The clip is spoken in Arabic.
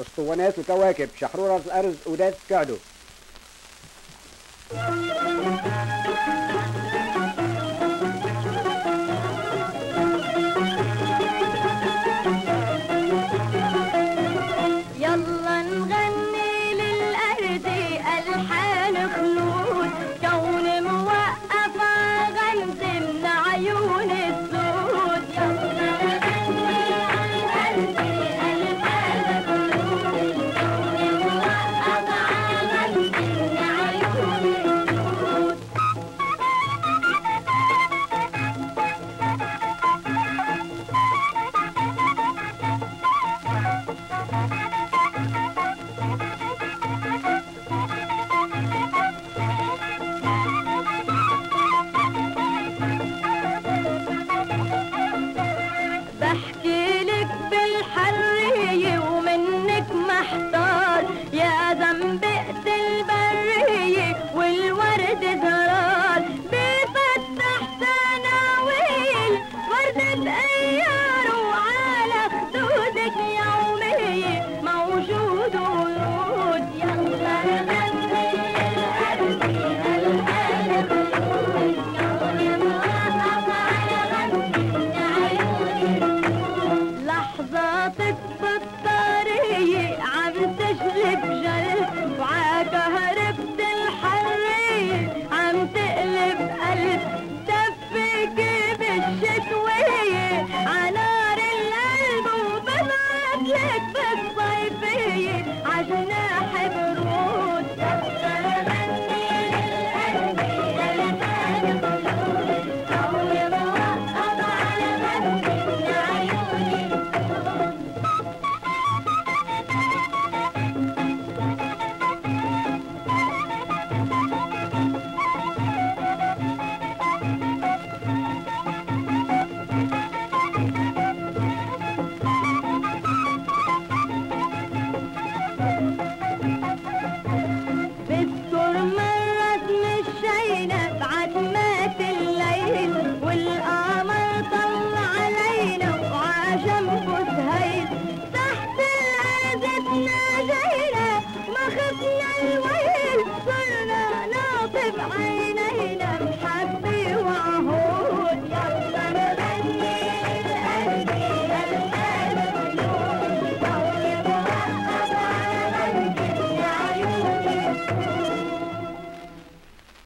أسطوانات وكواكب شحرورة الأرز وداد كعدو नहीं